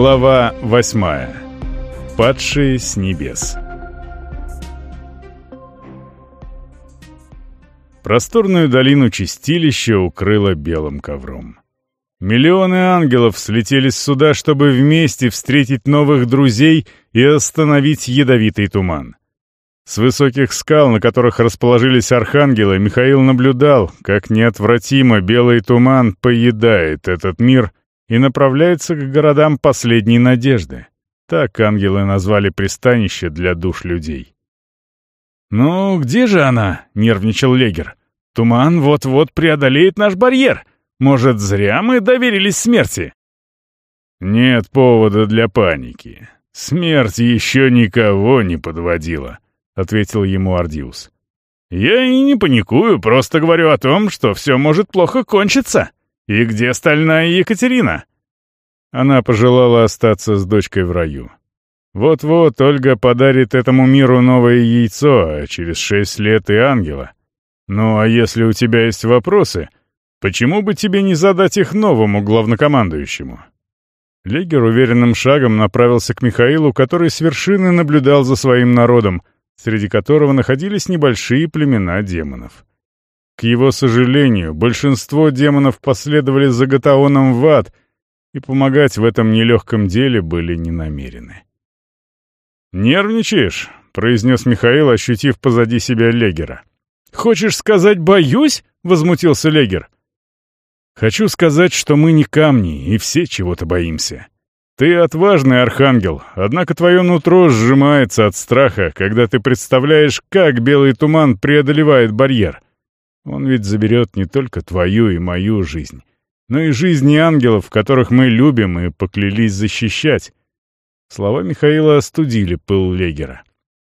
Глава восьмая. Падшие с небес. Просторную долину Чистилища укрыло белым ковром. Миллионы ангелов слетелись сюда, чтобы вместе встретить новых друзей и остановить ядовитый туман. С высоких скал, на которых расположились архангелы, Михаил наблюдал, как неотвратимо белый туман поедает этот мир и направляется к городам последней надежды. Так ангелы назвали пристанище для душ людей. «Ну, где же она?» — нервничал Легер. «Туман вот-вот преодолеет наш барьер. Может, зря мы доверились смерти?» «Нет повода для паники. Смерть еще никого не подводила», — ответил ему Ардиус. «Я и не паникую, просто говорю о том, что все может плохо кончиться. И где стальная Екатерина?» Она пожелала остаться с дочкой в раю. Вот-вот Ольга подарит этому миру новое яйцо, а через шесть лет и ангела. Ну а если у тебя есть вопросы, почему бы тебе не задать их новому главнокомандующему? Легер уверенным шагом направился к Михаилу, который с вершины наблюдал за своим народом, среди которого находились небольшие племена демонов. К его сожалению, большинство демонов последовали за Гатаоном в ад — и помогать в этом нелегком деле были не намерены. «Нервничаешь?» — произнес Михаил, ощутив позади себя Легера. «Хочешь сказать «боюсь»?» — возмутился Легер. «Хочу сказать, что мы не камни, и все чего-то боимся. Ты отважный архангел, однако твое нутро сжимается от страха, когда ты представляешь, как белый туман преодолевает барьер. Он ведь заберет не только твою и мою жизнь, но и жизни ангелов, которых мы любим и поклялись защищать. Слова Михаила остудили пыл Легера.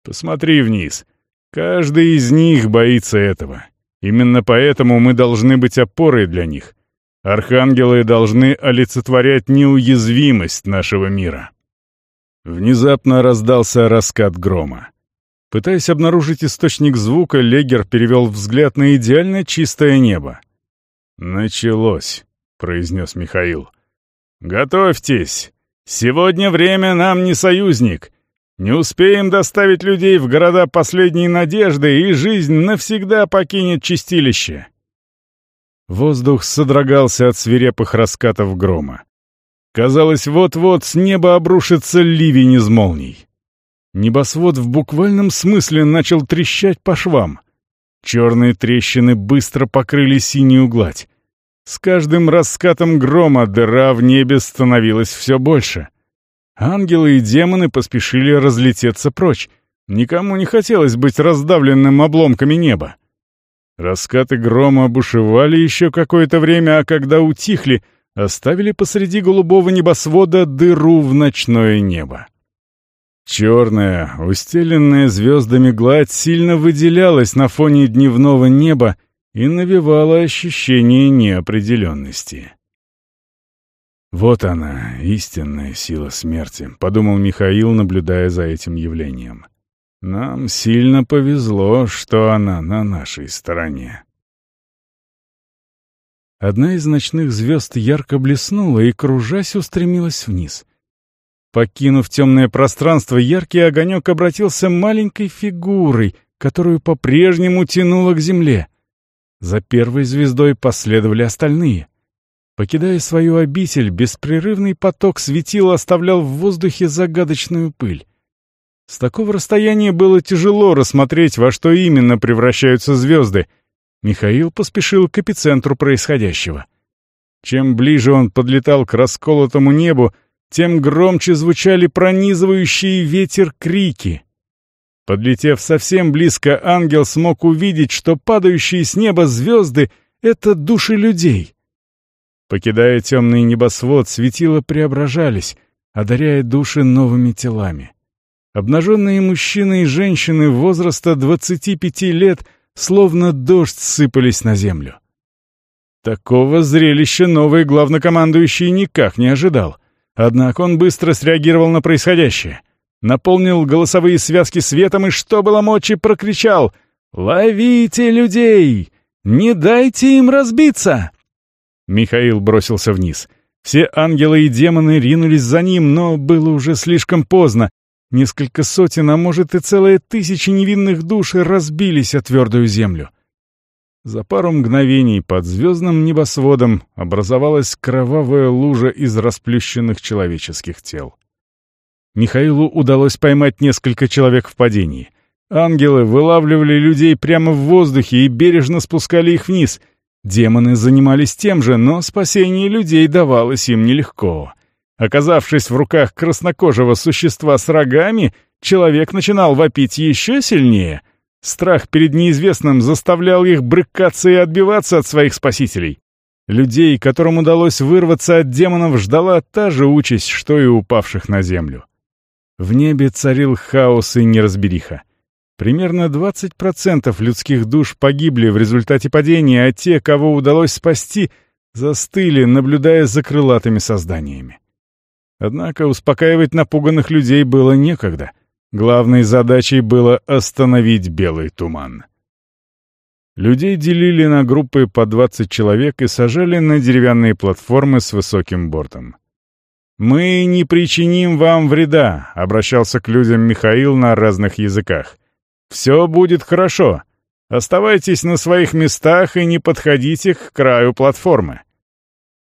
«Посмотри вниз. Каждый из них боится этого. Именно поэтому мы должны быть опорой для них. Архангелы должны олицетворять неуязвимость нашего мира». Внезапно раздался раскат грома. Пытаясь обнаружить источник звука, Легер перевел взгляд на идеально чистое небо. Началось. — произнес Михаил. «Готовьтесь! Сегодня время нам не союзник. Не успеем доставить людей в города последней надежды, и жизнь навсегда покинет чистилище». Воздух содрогался от свирепых раскатов грома. Казалось, вот-вот с неба обрушится ливень из молний. Небосвод в буквальном смысле начал трещать по швам. Черные трещины быстро покрыли синюю гладь. С каждым раскатом грома дыра в небе становилась все больше. Ангелы и демоны поспешили разлететься прочь. Никому не хотелось быть раздавленным обломками неба. Раскаты грома бушевали еще какое-то время, а когда утихли, оставили посреди голубого небосвода дыру в ночное небо. Черная, устеленная звездами гладь сильно выделялась на фоне дневного неба и навевало ощущение неопределенности. «Вот она, истинная сила смерти», — подумал Михаил, наблюдая за этим явлением. «Нам сильно повезло, что она на нашей стороне». Одна из ночных звезд ярко блеснула и, кружась, устремилась вниз. Покинув темное пространство, яркий огонек обратился маленькой фигурой, которую по-прежнему тянуло к земле — за первой звездой последовали остальные. Покидая свою обитель, беспрерывный поток светила оставлял в воздухе загадочную пыль. С такого расстояния было тяжело рассмотреть, во что именно превращаются звезды. Михаил поспешил к эпицентру происходящего. Чем ближе он подлетал к расколотому небу, тем громче звучали пронизывающие ветер крики. Подлетев совсем близко, ангел смог увидеть, что падающие с неба звезды — это души людей. Покидая темный небосвод, светила преображались, одаряя души новыми телами. Обнаженные мужчины и женщины возраста 25 лет словно дождь сыпались на землю. Такого зрелища новый главнокомандующий никак не ожидал. Однако он быстро среагировал на происходящее наполнил голосовые связки светом и, что было мочи, прокричал «Ловите людей! Не дайте им разбиться!» Михаил бросился вниз. Все ангелы и демоны ринулись за ним, но было уже слишком поздно. Несколько сотен, а может и целые тысячи невинных душ разбились о твердую землю. За пару мгновений под звездным небосводом образовалась кровавая лужа из расплющенных человеческих тел. Михаилу удалось поймать несколько человек в падении. Ангелы вылавливали людей прямо в воздухе и бережно спускали их вниз — Демоны занимались тем же, но спасение людей давалось им нелегко. Оказавшись в руках краснокожего существа с рогами, человек начинал вопить еще сильнее. Страх перед неизвестным заставлял их брыкаться и отбиваться от своих спасителей. Людей, которым удалось вырваться от демонов, ждала та же участь, что и упавших на землю. В небе царил хаос и неразбериха. Примерно 20% людских душ погибли в результате падения, а те, кого удалось спасти, застыли, наблюдая за крылатыми созданиями. Однако успокаивать напуганных людей было некогда. Главной задачей было остановить белый туман. Людей делили на группы по 20 человек и сажали на деревянные платформы с высоким бортом. «Мы не причиним вам вреда», — обращался к людям Михаил на разных языках. Все будет хорошо. Оставайтесь на своих местах и не подходите к краю платформы.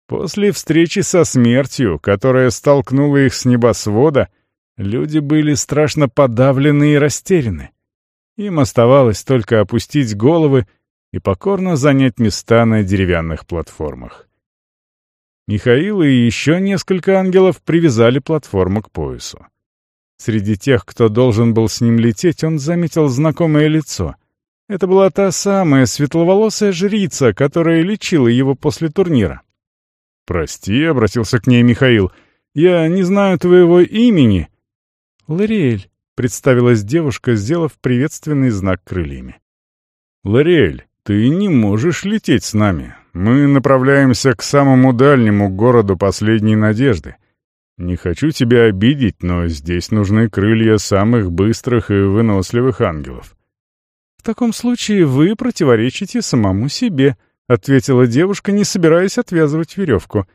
После встречи со смертью, которая столкнула их с небосвода, люди были страшно подавлены и растеряны. Им оставалось только опустить головы и покорно занять места на деревянных платформах. Михаил и еще несколько ангелов привязали платформу к поясу. Среди тех, кто должен был с ним лететь, он заметил знакомое лицо. Это была та самая светловолосая жрица, которая лечила его после турнира. «Прости», — обратился к ней Михаил, — «я не знаю твоего имени». «Лориэль», — представилась девушка, сделав приветственный знак крыльями. «Лориэль, ты не можешь лететь с нами. Мы направляемся к самому дальнему городу последней надежды. Не хочу тебя обидеть, но здесь нужны крылья самых быстрых и выносливых ангелов». «В таком случае вы противоречите самому себе», — ответила девушка, не собираясь отвязывать веревку.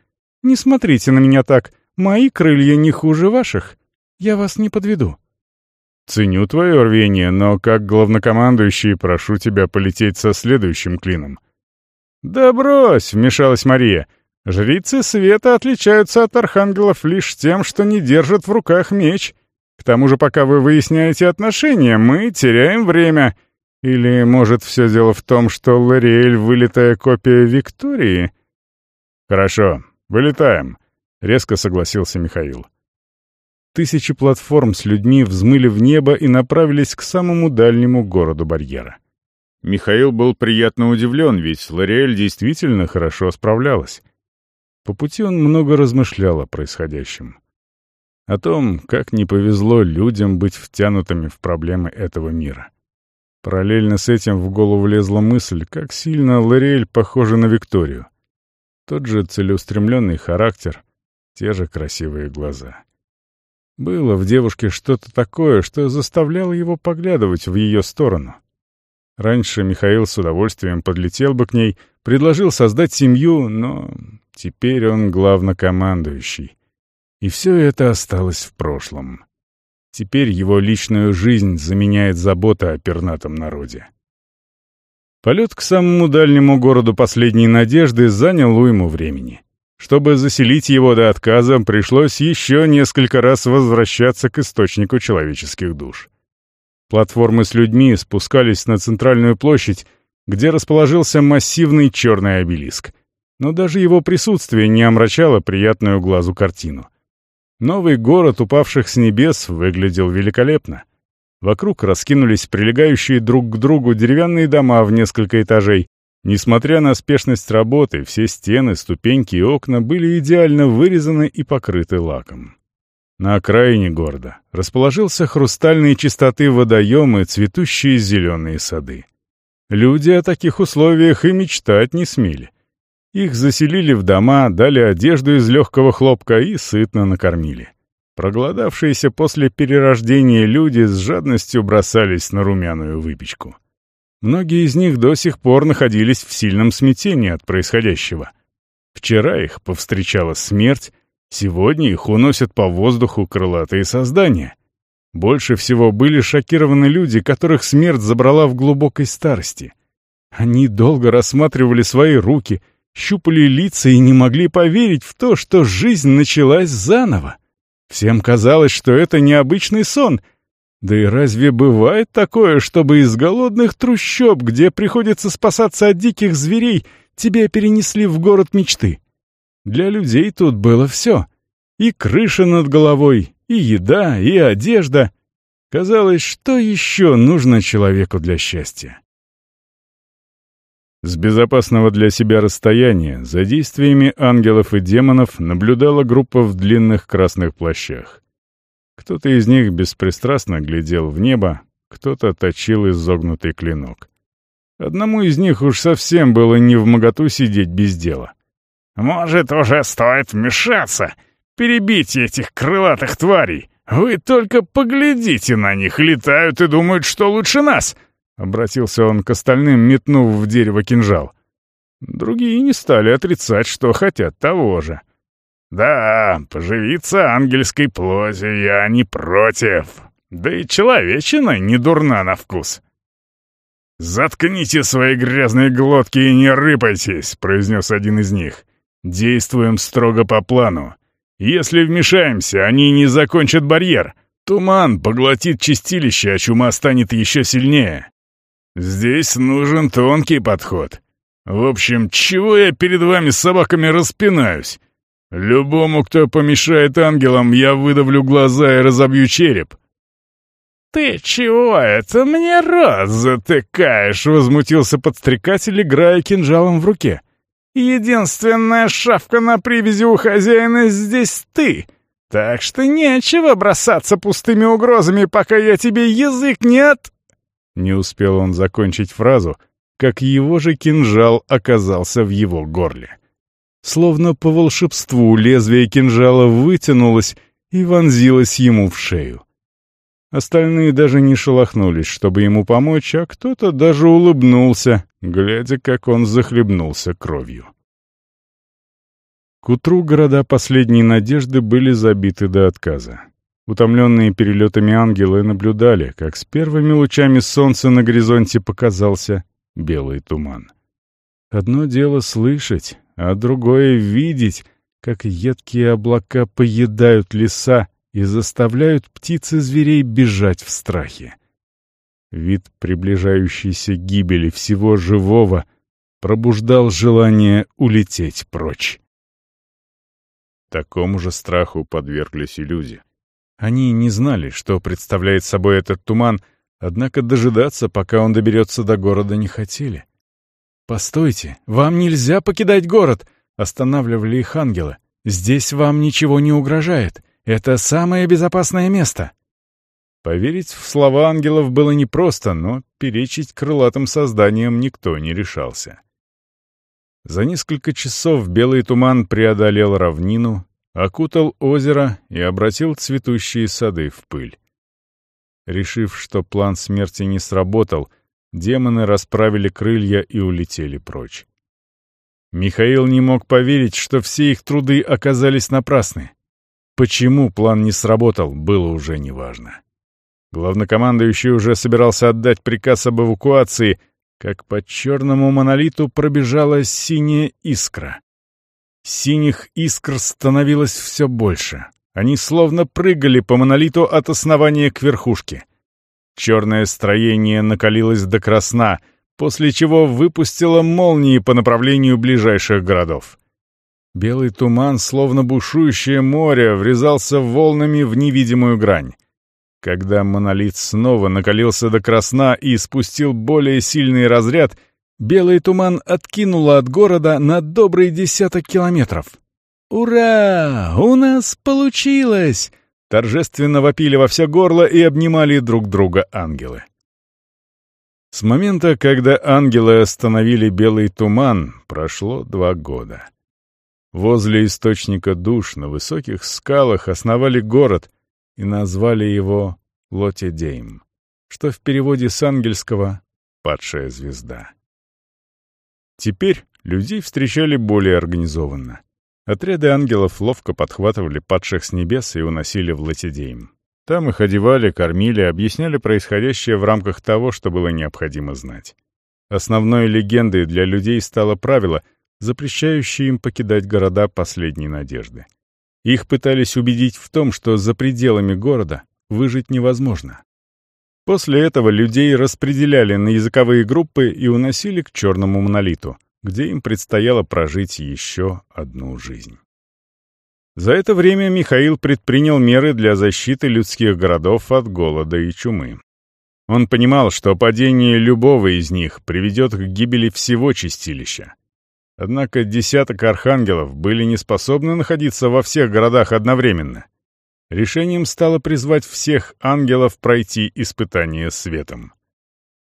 «Не смотрите на меня так. Мои крылья не хуже ваших. Я вас не подведу». «Ценю твое рвение, но как главнокомандующий прошу тебя полететь со следующим клином». «Да брось!» — вмешалась Мария. Жрицы света отличаются от архангелов лишь тем, что не держат в руках меч. К тому же, пока вы выясняете отношения, мы теряем время. Или, может, все дело в том, что Лориэль — вылитая копия Виктории? Хорошо, вылетаем, — резко согласился Михаил. Тысячи платформ с людьми взмыли в небо и направились к самому дальнему городу барьера. Михаил был приятно удивлен, ведь Лориэль действительно хорошо справлялась. По пути он много размышлял о происходящем. О том, как не повезло людям быть втянутыми в проблемы этого мира. Параллельно с этим в голову лезла мысль, как сильно Лориэль похожа на Викторию. Тот же целеустремленный характер, те же красивые глаза. Было в девушке что-то такое, что заставляло его поглядывать в ее сторону. Раньше Михаил с удовольствием подлетел бы к ней, предложил создать семью, но Теперь он главнокомандующий. И все это осталось в прошлом. Теперь его личную жизнь заменяет забота о пернатом народе. Полет к самому дальнему городу последней надежды занял уйму времени. Чтобы заселить его до отказа, пришлось еще несколько раз возвращаться к источнику человеческих душ. Платформы с людьми спускались на центральную площадь, где расположился массивный черный обелиск — но даже его присутствие не омрачало приятную глазу картину. Новый город упавших с небес выглядел великолепно. Вокруг раскинулись прилегающие друг к другу деревянные дома в несколько этажей. Несмотря на спешность работы, все стены, ступеньки и окна были идеально вырезаны и покрыты лаком. На окраине города расположился хрустальной чистоты водоем и цветущие зеленые сады. Люди о таких условиях и мечтать не смели. Их заселили в дома, дали одежду из легкого хлопка и сытно накормили. Проголодавшиеся после перерождения люди с жадностью бросались на румяную выпечку. Многие из них до сих пор находились в сильном смятении от происходящего. Вчера их повстречала смерть, сегодня их уносят по воздуху крылатые создания. Больше всего были шокированы люди, которых смерть забрала в глубокой старости. Они долго рассматривали свои руки, щупали лица и не могли поверить в то, что жизнь началась заново. Всем казалось, что это необычный сон. Да и разве бывает такое, чтобы из голодных трущоб, где приходится спасаться от диких зверей, тебя перенесли в город мечты? Для людей тут было все. И крыша над головой, и еда, и одежда. Казалось, что еще нужно человеку для счастья? С безопасного для себя расстояния за действиями ангелов и демонов наблюдала группа в длинных красных плащах. Кто-то из них беспристрастно глядел в небо, кто-то точил изогнутый клинок. Одному из них уж совсем было не в моготу сидеть без дела. «Может, уже стоит вмешаться, перебить этих крылатых тварей? Вы только поглядите на них, летают и думают, что лучше нас!» Обратился он к остальным, метнув в дерево кинжал. Другие не стали отрицать, что хотят того же. «Да, поживиться ангельской плотью я не против. Да и человечина не дурна на вкус». «Заткните свои грязные глотки и не рыпайтесь», — произнес один из них. «Действуем строго по плану. Если вмешаемся, они не закончат барьер. Туман поглотит чистилище, а чума станет еще сильнее. Здесь нужен тонкий подход. В общем, чего я перед вами с собаками распинаюсь? Любому, кто помешает ангелам, я выдавлю глаза и разобью череп. «Ты чего это мне рот затыкаешь?» — возмутился подстрекатель, играя кинжалом в руке. «Единственная шавка на привязи у хозяина здесь ты, так что нечего бросаться пустыми угрозами, пока я тебе язык не от...» Не успел он закончить фразу, как его же кинжал оказался в его горле. Словно по волшебству лезвие кинжала вытянулось и вонзилось ему в шею. Остальные даже не шелохнулись, чтобы ему помочь, а кто-то даже улыбнулся, глядя, как он захлебнулся кровью. К утру города последней надежды были забиты до отказа. Утомленные перелетами ангелы наблюдали, как с первыми лучами солнца на горизонте показался белый туман. Одно дело слышать, а другое — видеть, как едкие облака поедают леса и заставляют птиц и зверей бежать в страхе. Вид приближающейся гибели всего живого пробуждал желание улететь прочь. Такому же страху подверглись и люди. Они не знали, что представляет собой этот туман, однако дожидаться, пока он доберется до города, не хотели. «Постойте, вам нельзя покидать город!» — останавливали их ангелы. «Здесь вам ничего не угрожает. Это самое безопасное место». Поверить в слова ангелов было непросто, но перечить крылатым созданиям никто не решался. За несколько часов белый туман преодолел равнину, окутал озеро и обратил цветущие сады в пыль. Решив, что план смерти не сработал, демоны расправили крылья и улетели прочь. Михаил не мог поверить, что все их труды оказались напрасны. Почему план не сработал, было уже неважно. Главнокомандующий уже собирался отдать приказ об эвакуации, как по черному монолиту пробежала синяя искра. Синих искр становилось все больше. Они словно прыгали по монолиту от основания к верхушке. Черное строение накалилось до красна, после чего выпустило молнии по направлению ближайших городов. Белый туман, словно бушующее море, врезался волнами в невидимую грань. Когда монолит снова накалился до красна и спустил более сильный разряд — Белый туман откинуло от города на добрый десяток километров. «Ура! У нас получилось!» Торжественно вопили во все горло и обнимали друг друга ангелы. С момента, когда ангелы остановили белый туман, прошло два года. Возле источника душ на высоких скалах основали город и назвали его Лотедейм, что в переводе с ангельского «падшая звезда». Теперь людей встречали более организованно. Отряды ангелов ловко подхватывали падших с небес и уносили в Латидейм. Там их одевали, кормили, объясняли происходящее в рамках того, что было необходимо знать. Основной легендой для людей стало правило, запрещающее им покидать города последней надежды. Их пытались убедить в том, что за пределами города выжить невозможно. После этого людей распределяли на языковые группы и уносили к черному монолиту, где им предстояло прожить еще одну жизнь. За это время Михаил предпринял меры для защиты людских городов от голода и чумы. Он понимал, что падение любого из них приведет к гибели всего чистилища. Однако десяток архангелов были не способны находиться во всех городах одновременно. Решением стало призвать всех ангелов пройти испытание светом.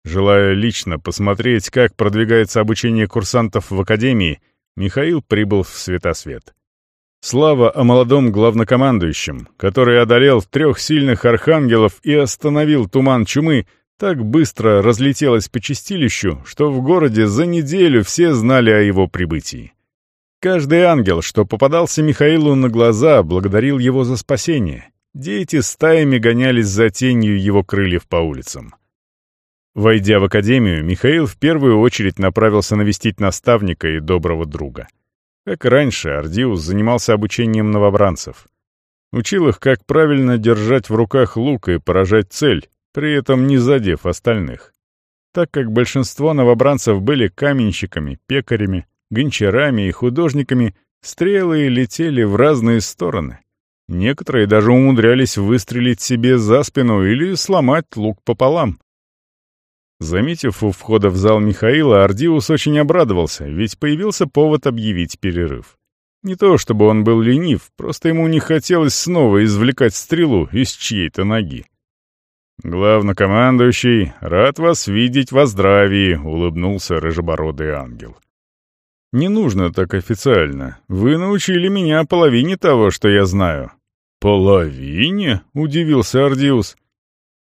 Желая лично посмотреть, как продвигается обучение курсантов в Академии, Михаил прибыл в Светосвет. Слава о молодом главнокомандующем, который одолел трех сильных архангелов и остановил туман чумы, так быстро разлетелась по чистилищу, что в городе за неделю все знали о его прибытии. Каждый ангел, что попадался Михаилу на глаза, благодарил его за спасение. Дети стаями гонялись за тенью его крыльев по улицам. Войдя в академию, Михаил в первую очередь направился навестить наставника и доброго друга. Как раньше, Ардиус занимался обучением новобранцев. Учил их, как правильно держать в руках лук и поражать цель, при этом не задев остальных. Так как большинство новобранцев были каменщиками, пекарями, гончарами и художниками, стрелы летели в разные стороны. Некоторые даже умудрялись выстрелить себе за спину или сломать лук пополам. Заметив у входа в зал Михаила, Ардиус очень обрадовался, ведь появился повод объявить перерыв. Не то чтобы он был ленив, просто ему не хотелось снова извлекать стрелу из чьей-то ноги. «Главнокомандующий, рад вас видеть во здравии», — улыбнулся рыжебородый ангел. «Не нужно так официально. Вы научили меня половине того, что я знаю». «Половине?» — удивился Ардиус.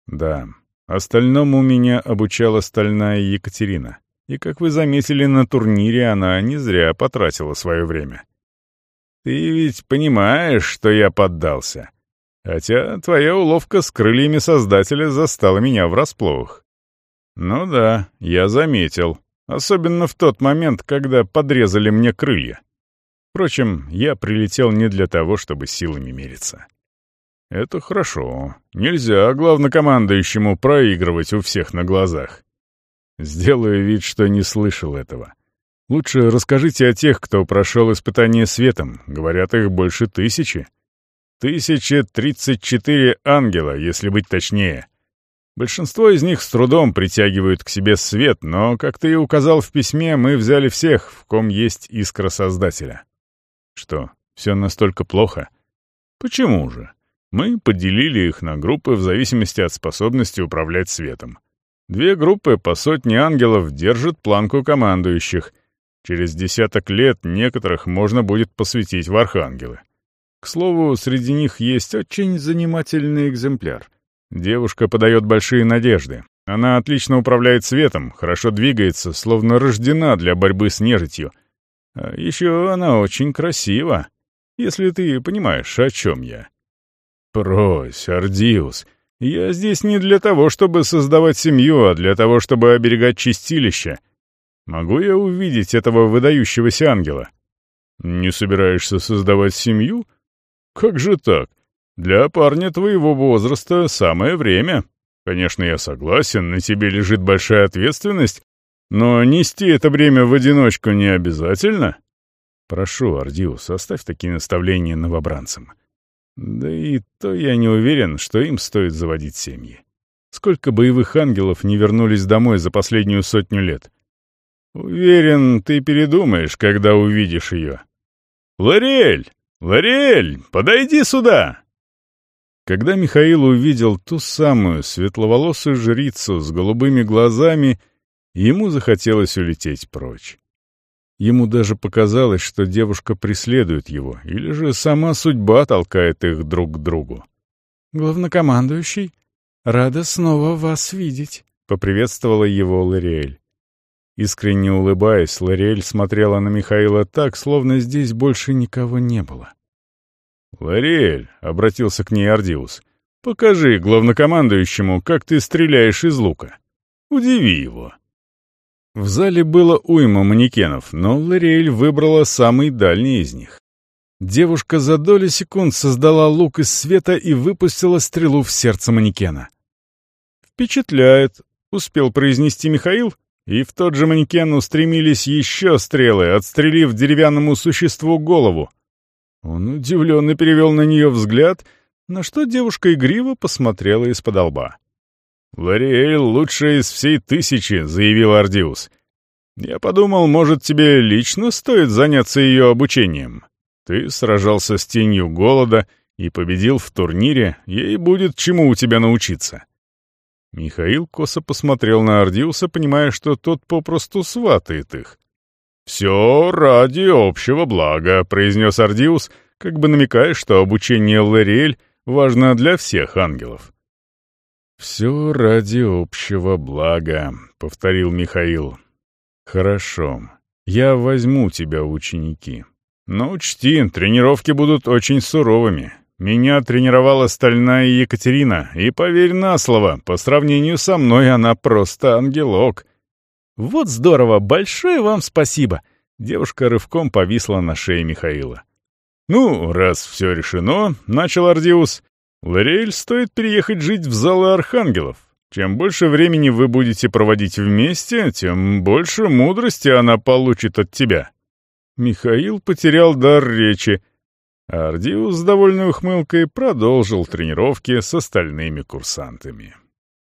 «Да. Остальному меня обучала стальная Екатерина. И, как вы заметили, на турнире она не зря потратила свое время. Ты ведь понимаешь, что я поддался. Хотя твоя уловка с крыльями Создателя застала меня врасплох. Ну да, я заметил. Особенно в тот момент, когда подрезали мне крылья. Впрочем, я прилетел не для того, чтобы силами мериться. Это хорошо. Нельзя главнокомандующему проигрывать у всех на глазах. Сделаю вид, что не слышал этого. Лучше расскажите о тех, кто прошел испытание светом. Говорят, их больше тысячи. Тысяча тридцать четыре ангела, если быть точнее. Большинство из них с трудом притягивают к себе свет, но, как ты и указал в письме, мы взяли всех, в ком есть искра Создателя. Что, все настолько плохо? Почему же? Мы поделили их на группы в зависимости от способности управлять светом. Две группы по сотне ангелов держат планку командующих. Через десяток лет некоторых можно будет посвятить в архангелы. К слову, среди них есть очень занимательный экземпляр — Девушка подает большие надежды. Она отлично управляет светом, хорошо двигается, словно рождена для борьбы с нежитью. А еще она очень красива, если ты понимаешь, о чем я. Прось, Ардиус, я здесь не для того, чтобы создавать семью, а для того, чтобы оберегать чистилище. Могу я увидеть этого выдающегося ангела? Не собираешься создавать семью? Как же так? Для парня твоего возраста самое время. Конечно, я согласен, на тебе лежит большая ответственность, но нести это бремя в одиночку не обязательно. Прошу, Ардиус, оставь такие наставления новобранцам. Да и то я не уверен, что им стоит заводить семьи. Сколько боевых ангелов не вернулись домой за последнюю сотню лет? Уверен, ты передумаешь, когда увидишь ее. «Лориэль! Лориэль, подойди сюда!» Когда Михаил увидел ту самую светловолосую жрицу с голубыми глазами, ему захотелось улететь прочь. Ему даже показалось, что девушка преследует его, или же сама судьба толкает их друг к другу. «Главнокомандующий, рада снова вас видеть», — поприветствовала его Лориэль. Искренне улыбаясь, Лориэль смотрела на Михаила так, словно здесь больше никого не было. «Лориэль», — обратился к ней Ардиус, — «покажи главнокомандующему, как ты стреляешь из лука. Удиви его». В зале было уйма манекенов, но Лориэль выбрала самый дальний из них. Девушка за доли секунд создала лук из света и выпустила стрелу в сердце манекена. «Впечатляет», — успел произнести Михаил, и в тот же манекен устремились еще стрелы, отстрелив деревянному существу голову. Он удивленно перевел на нее взгляд, на что девушка игриво посмотрела из-под лба. «Лориэль лучшая из всей тысячи», — заявил Ардиус. «Я подумал, может, тебе лично стоит заняться ее обучением. Ты сражался с тенью голода и победил в турнире, ей будет чему у тебя научиться». Михаил косо посмотрел на Ардиуса, понимая, что тот попросту сватает их. «Все ради общего блага», — произнес Ардиус, как бы намекая, что обучение Лориэль важно для всех ангелов. «Все ради общего блага», — повторил Михаил. «Хорошо, я возьму тебя ученики. Но учти, тренировки будут очень суровыми. Меня тренировала стальная Екатерина, и поверь на слово, по сравнению со мной она просто ангелок». «Вот здорово! Большое вам спасибо!» Девушка рывком повисла на шее Михаила. «Ну, раз все решено, — начал Ардиус, — Лориэль стоит переехать жить в залы архангелов. Чем больше времени вы будете проводить вместе, тем больше мудрости она получит от тебя». Михаил потерял дар речи, а Ардиус с довольной ухмылкой продолжил тренировки с остальными курсантами.